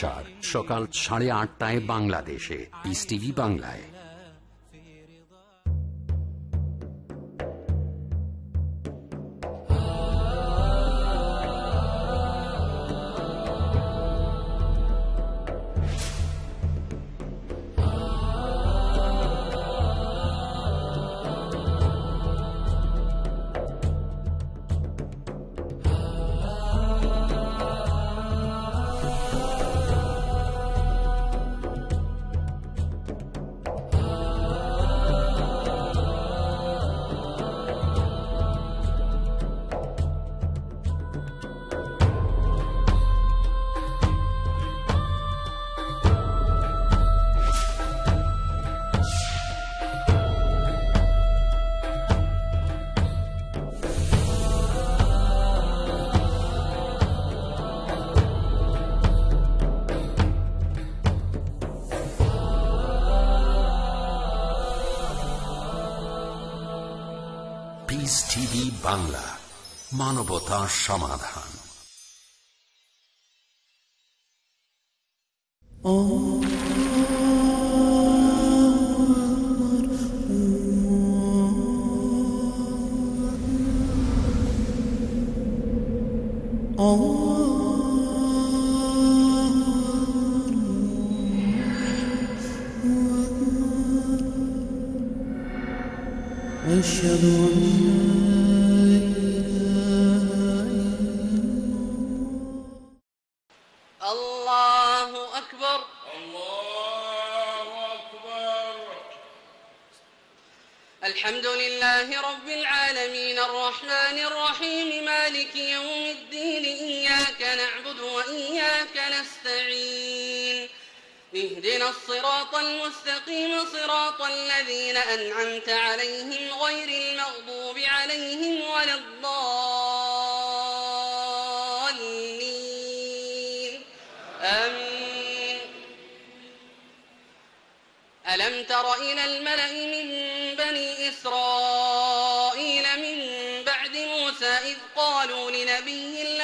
সম্প্রচার সকাল সাড়ে আটটায় বাংলাদেশে বাংলায়। বাংলা মানবতা সমাধান। رب العالمين الرحمن الرحيم مالك يوم الدين إياك نعبد وإياك نستعين اهدنا الصراط المستقيم صراط الذين أنعمت عليهم غير المغضوب عليهم ولا الضالين. آمين. ألم تر إلى الملأ من بني إسرائيل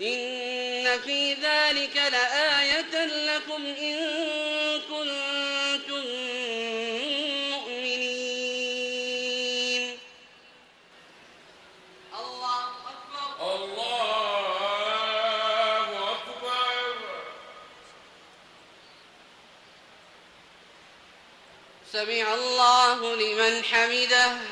إن في ذلك لآية لكم إن كنتم مؤمنين. الله أكبر. الله أكبر. سمع الله لمن حمده.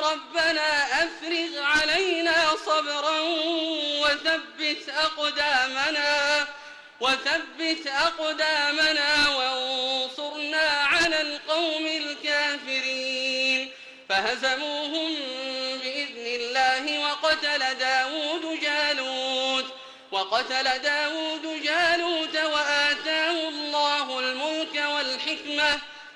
ربنا أفرغ علينا صبرا وثبت أقدامنا وثبت أقدامنا وانصرنا على القوم الكافرين. فهزموهم بإذن الله وقتل داود جالوت وقتل داود جالوت وآتاه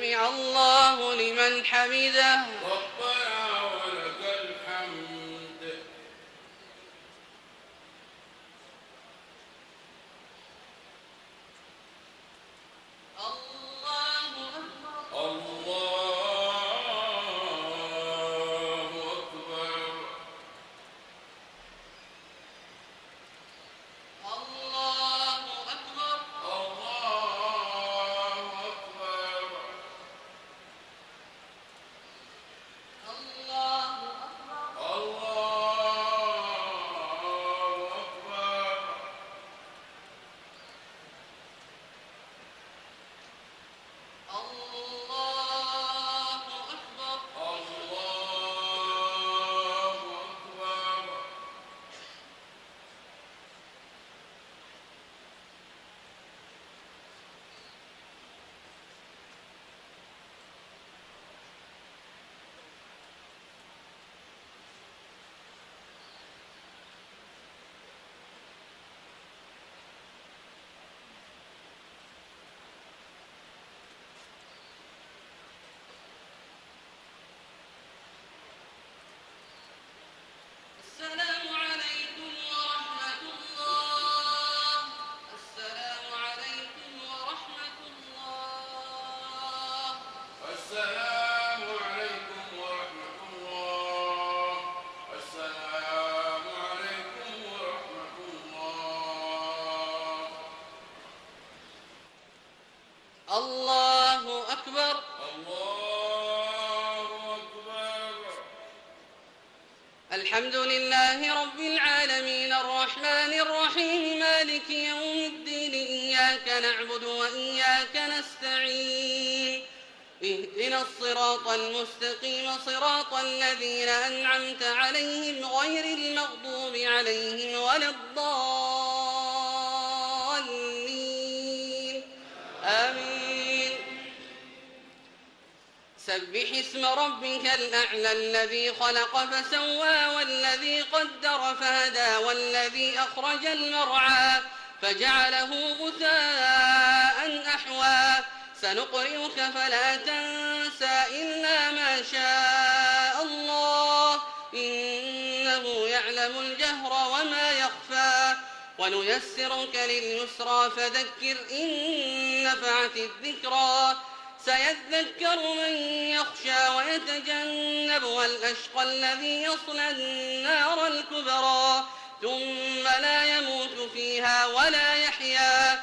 سمع الله لمن حمده الصراط المستقيم صراط الذين أنعمت عليهم غير المغضوب عليهم ولا الضالين. آمين. سبح اسم ربك الأعلى الذي خلق فسوى والذي قدر فهدى والذي أخرج المرعى فجعله غثاء أحوى. سنقرئك فلا تنسى إلا ما شاء الله. إنه يعلم الجهر وما يخفى. ونيسرك لليسرى فذكر إن نفعت الذكرى. سيذكر من يخشى ويتجنبها الأشقى الذي يصلى النار الكبرى. ثم لا يموت فيها ولا يحيا.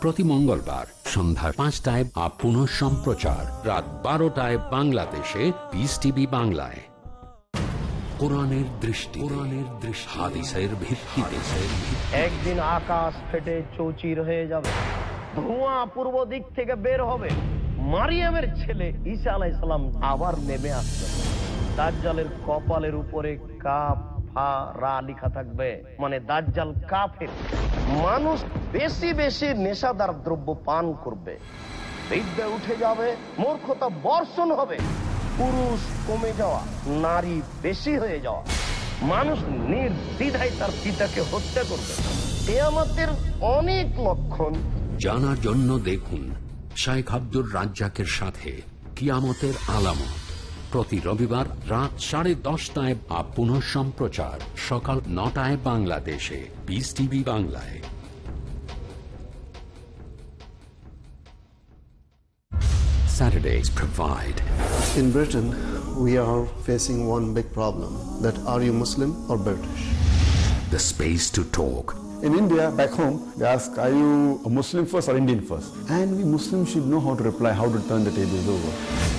প্রতি মঙ্গলবার সন্ধ্যা পাঁচটায় আপ পুনঃ সম্প্রচার। রাত বারোটায় বাংলাদেশে পিস টিভি বাংলায়। হাদিসের একদিন আকাশ ফেটে চৌচির হয়ে যাবে। ধোঁয়া দিক থেকে বের হবে। মারিয়ামের ছেলে আবার নেমে কপালের উপরে কাপ ফা, রা লিখা থাকবে। মানে দাজ্জাল কাফের। মানুষ বেশি বেশি নেশাদার দ্রব্য পান করবে। বিদ্যা উঠে যাবে, মূর্খতা বর্ষণ হবে। পুরুষ কমে যাওয়া, নারী বেশি হয়ে যাওয়া। মানুষ নির্দ্বিধায় তার পিতাকে হত্যা করবে। কেয়ামতের অনেক লক্ষণ। জানার জন্য দেখুন শাইখ আব্দুর রাজ্জাকের সাথে কিয়ামতের আলামত। প্রতি রবিবার রাত সাড়ে দশটায় আপ পুনঃ সম্প্রচার সকাল নটায় বাংলাদেশে পিস টিভি বাংলায় Saturdays provide In Britain, we are facing one big problem that are you Muslim or British? the space to talk In India, back home, they ask, are you a Muslim first or Indian first? And we Muslims should know how to reply, how to turn the tables over.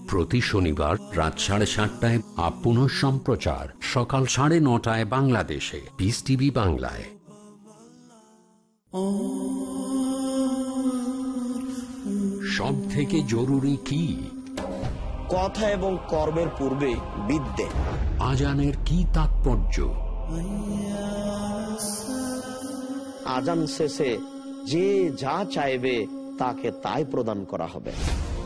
প্রতি শনিবার রাত সাড়ে সাতটায় আপ পুনঃ সম্প্রচার। সকাল সাড়ে নটায় বাংলাদেশে। পিস টিভি বাংলায়। সব থেকে জরুরি কি? কথা এবং কর্মের পূর্বে বিদ্যে। আজানের কি তাৎপর্য? আজান শেষে যে যা চাইবে তাকে তাই প্রদান করা হবে।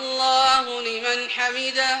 الله لمن حمده.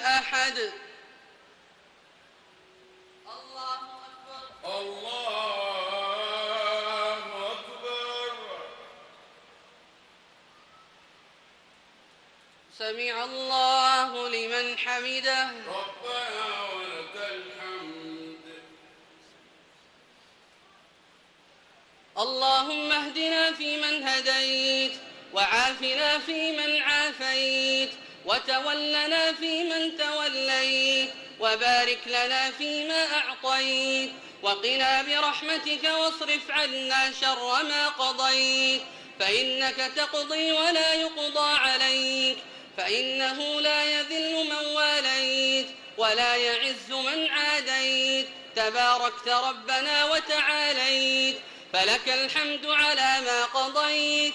أحد الله أكبر الله أكبر سمع الله لمن حمده. ربنا ولك الحمد اللهم اهدنا فيمن هديت وعافنا فيمن عافيت. وتولنا فيمن توليت وبارك لنا فيما أعطيت وقنا برحمتك واصرف عنا شر ما قضيت فإنك تقضي ولا يقضى عليك فإنه لا يذل من واليت ولا يعز من عاديت تباركت ربنا وتعاليت فلك الحمد على ما قضيت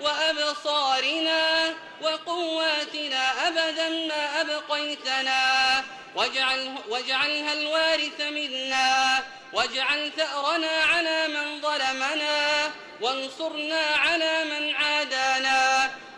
وأبصارنا وقواتنا أبدا ما أبقيتنا. واجعل واجعلها الوارث منا. واجعل ثأرنا على من ظلمنا. وانصرنا على من عادانا.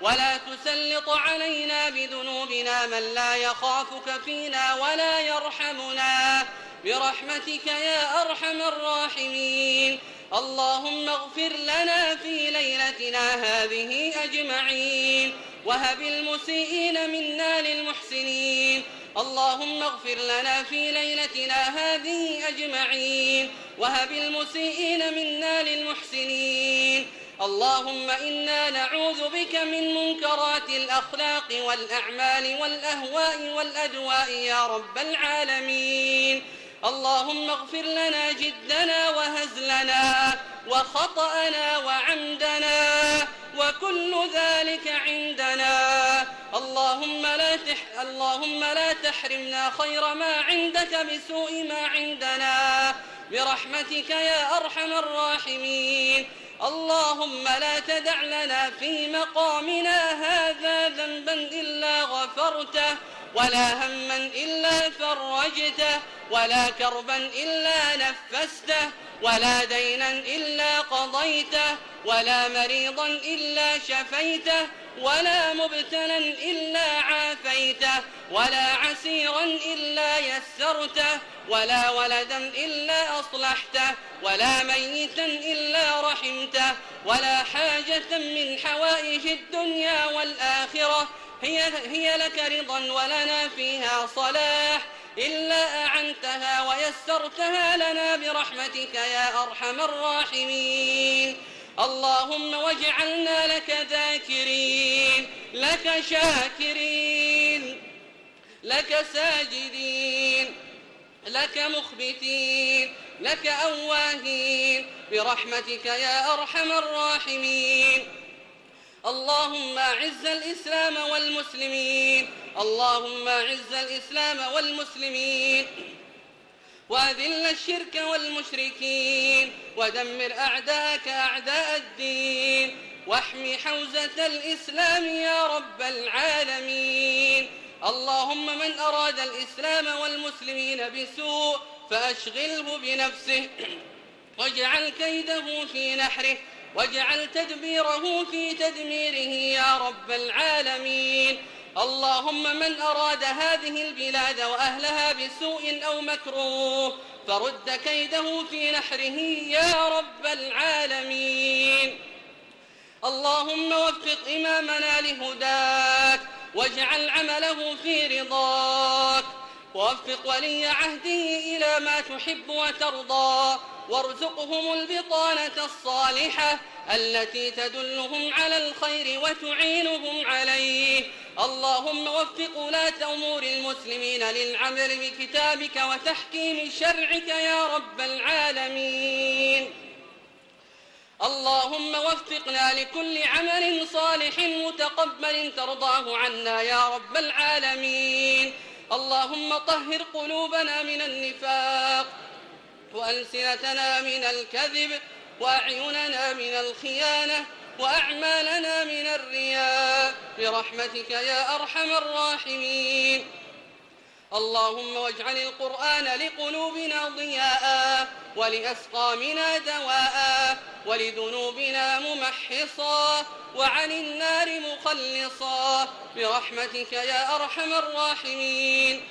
ولا تسلط علينا بذنوبنا من لا يخافك فينا ولا يرحمنا. برحمتك يا أرحم الراحمين. اللهم اغفر لنا في ليلتنا هذه أجمعين. وهب المسيئين منا للمحسنين. اللهم اغفر لنا في ليلتنا هذه أجمعين. وهب المسيئين منا للمحسنين. اللهم إنا نعوذ بك من منكرات الأخلاق والأعمال والأهواء والأدواء يا رب العالمين. اللهم اغفر لنا جدنا وهزلنا وخطأنا وعمدنا وكل ذلك عندنا. اللهم لا تح اللهم لا تحرمنا خير ما عندك بسوء ما عندنا. برحمتك يا أرحم الراحمين. اللهم لا تدع لنا في مقامنا هذا ذنبا إلا غفرته. ولا هما إلا فرجته ولا كربا إلا نفسته ولا دينا إلا قضيته ولا مريضا إلا شفيته ولا مبتلا إلا عافيته ولا عسيرا إلا يسرته ولا ولدا إلا أصلحته ولا ميتا إلا رحمته ولا حاجة من حوائج الدنيا والآخرة هي, هي لك رضا ولنا فيها صلاح. إلا أعنتها ويسرتها لنا برحمتك يا أرحم الراحمين. اللهم واجعلنا لك ذاكرين لك شاكرين لك ساجدين لك مخبتين لك أواهين. برحمتك يا أرحم الراحمين. اللهم أعز الإسلام والمسلمين. اللهم أعز الإسلام والمسلمين. وأذل الشرك والمشركين. ودمر أعداءك أعداء الدين. واحمي حوزة الإسلام يا رب العالمين. اللهم من أراد الإسلام والمسلمين بسوء فأشغله بنفسه. واجعل كيده في نحره. واجعل تدبيره في تدميره يا رب العالمين. اللهم من أراد هذه البلاد وأهلها بسوء أو مكروه فرد كيده في نحره يا رب العالمين. اللهم وفق إمامنا لهداك واجعل عمله في رضاك ووفق ولي عهده إلى ما تحب وترضى وارزقهم البطانة الصالحة التي تدلهم على الخير وتعينهم عليه. اللهم وفق ولاة أمور المسلمين للعمل بكتابك وتحكيم شرعك يا رب العالمين. اللهم وفقنا لكل عمل صالح متقبل ترضاه عنا يا رب العالمين. اللهم طهر قلوبنا من النفاق وألسنتنا من الكذب وأعيننا من الخيانة وأعمالنا من الرياء برحمتك يا أرحم الراحمين اللهم واجعل القرآن لقلوبنا ضياء ولأسقامنا دواء ولذنوبنا ممحصا وعن النار مخلصا برحمتك يا أرحم الراحمين.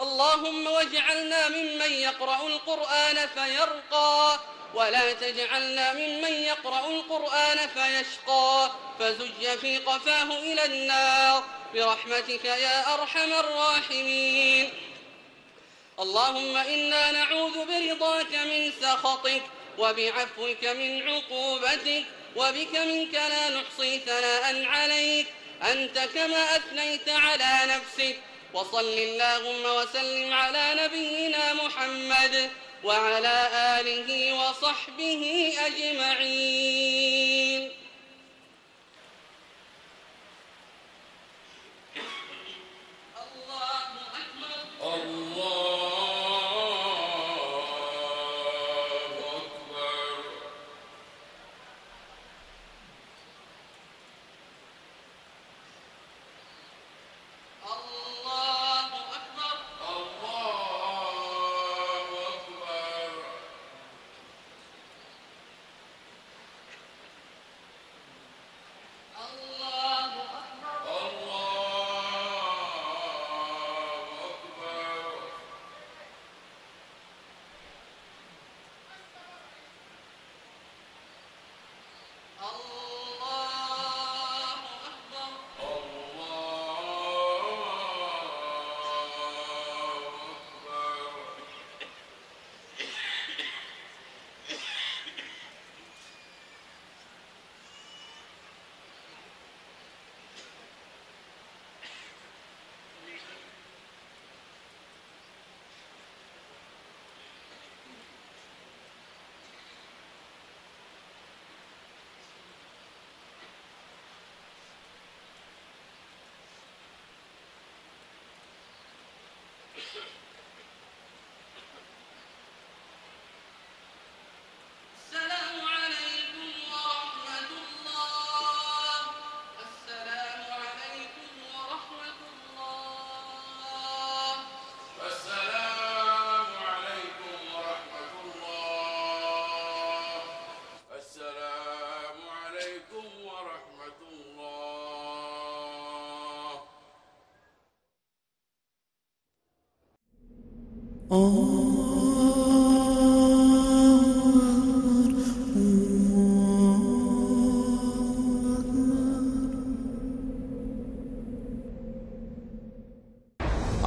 اللهم واجعلنا ممن يقرأ القرآن فيرقى ولا تجعلنا ممن يقرأ القرآن فيشقى فزج في قفاه إلى النار. برحمتك يا أرحم الراحمين. اللهم إنا نعوذ برضاك من سخطك وبعفوك من عقوبتك وبك منك لا نحصي ثناء عليك. أنت كما أثنيت على نفسك. وصل اللهم وسلم على نبينا محمد وعلى آله وصحبه أجمعين.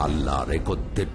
আল্লাহর একত্রের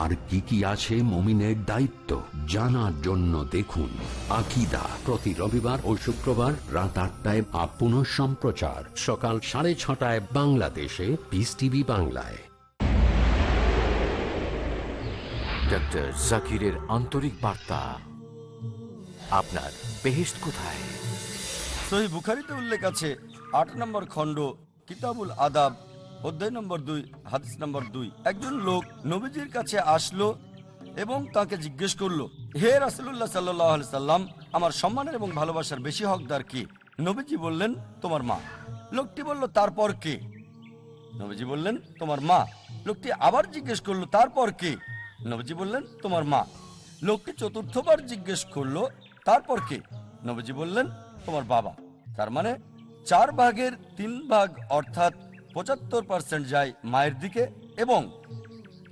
আর কি কি আছে মমিনের দায়িত্ব জানার জন্য দেখুন। আকিদা প্রতি রবিবার ও শুক্রবার রাত আটটায় আপন সম্প্রচার সকাল সাড়ে ছটায় বাংলাদেশে পিস টিভি বাংলায়। ডক্টর জাকিরের আন্তরিক বার্তা। আপনার বেহেস্ট কোথায়? সহি বুখারিতে উল্লেখ আছে আট নম্বর খণ্ড কিতাবুল আদাব অধ্যায় নম্বর দুই, হাদিস নম্বর দুই। একজন লোক নবীজির কাছে আসলো এবং তাকে জিজ্ঞেস করল, হে রাসুল্লাহ সাল্লাহ সাল্লাম, আমার সম্মানের এবং ভালোবাসার বেশি হকদার কে? নবীজি বললেন, তোমার মা। লোকটি বলল, তারপর কে? নবীজি বললেন, তোমার মা। লোকটি আবার জিজ্ঞেস করল, তারপর কে? নবীজি বললেন, তোমার মা। লোকটি চতুর্থবার জিজ্ঞেস করল, তারপর কে? নবীজি বললেন, তোমার বাবা। তার মানে চার ভাগের তিন ভাগ অর্থাৎ পঁচাত্তর পার্সেন্ট যায় মায়ের দিকে এবং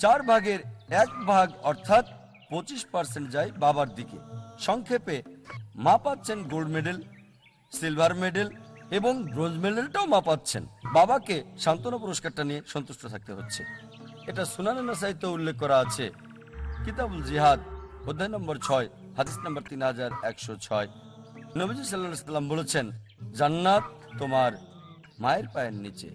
চার ভাগের এক ভাগ অর্থাৎ পঁচিশ পার্সেন্ট যায় বাবার দিকে। সংক্ষেপে, মা পাচ্ছেন গোল্ড মেডেল, সিলভার মেডেল এবং ব্রোঞ্জ মেডেলটাও মা পাচ্ছেন। বাবাকে সান্ত্বনা পুরস্কারটা নিয়ে সন্তুষ্ট থাকতে হচ্ছে। এটা সুনানা সাহিত্য উল্লেখ করা আছে। কিতাবুল জিহাদ, অধ্যায় নম্বর ছয়, হাদিস নম্বর তিন হাজার একশো ছয়। নবীজি সাল্লাহ সাল্লাম বলেছেন, জান্নাত তোমার মায়ের পায়ের নিচে।